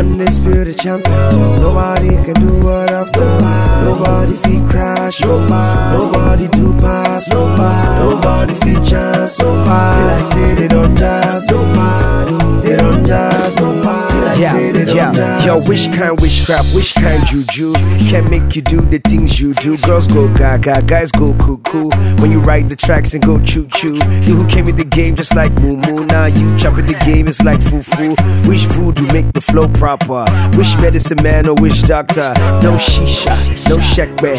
undisputed champion. Nobody can do what I've done. Nobody feet crash. Nobody, nobody do pass. Nobody, nobody feet chance. Nobody, they like say they don't jazz. Nobody, they don't jazz. Nobody, like say they yeah, yo, which kind witchcraft, which kind juju can make you do the things you do? Girls go gaga, guys go cuckoo when you ride the tracks and go choo choo. You who came in the game just like moo moo, now you chopping the game, it's like foo foo. Which food do make the flow proper? Which medicine man or which doctor? No shisha, no shekbe,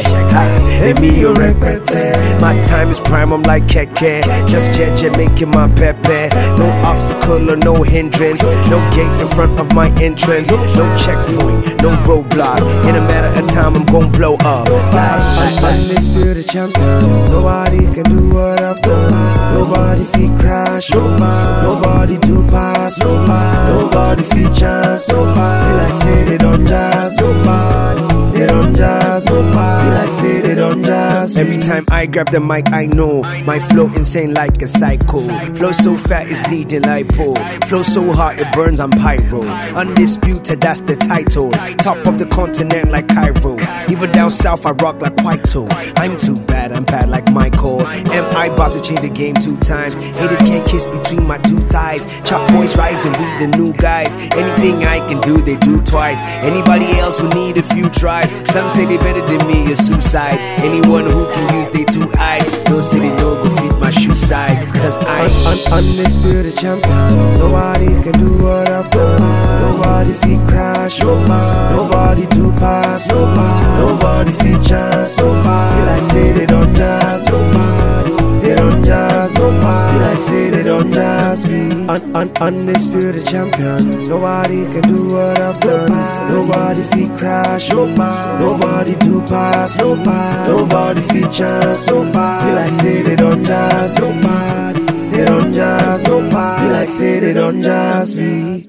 emi yo repete. My time is prime, I'm like keke, just jeje making my pepe. No obstacle or no hindrance, no gate in front of my entrance, no checkpoint, no roadblock. In a matter of time, I'm gon' blow up. Undisputed champion. Nobody can do what I've done. Nobody feet crash. Nobody, nobody do pass. Nobody, nobody feet chance. Nobody, like say they don't time I grab the mic, I know my flow insane like a psycho. Flow so fat it's needing lipo. Flow so hot it burns on pyro. Undisputed, that's the title. Top of the continent like Cairo. Even down south, I rock like Quito. I'm too bad, I'm bad like Michael. Am I about to change the game two times? Haters can't kiss between my two thighs. Chop boys rising, we the new guys. Anything I can do, they do twice. Anybody else will need a few tries. Some say they better than me is suicide. Anyone who can use their two eyes, say they know go fit my shoe size. Cause I am Un- undisputed champion. Nobody can do what I've done. Nobody feet crash. Nobody, nobody do pass. Nobody, nobody chance. Nobody, they like say they don't jazz. Nobody, they don't jazz. Nobody, they like say they don't jazz me. Un- un- undisputed champion. Nobody can do what I've done. Nobody feet crash. Nobody, nobody do pass. Nobody, nobody chance. Nobody, they like say they don't jazz. Nobody. They don't jazz nobody. They like say they don't jazz me.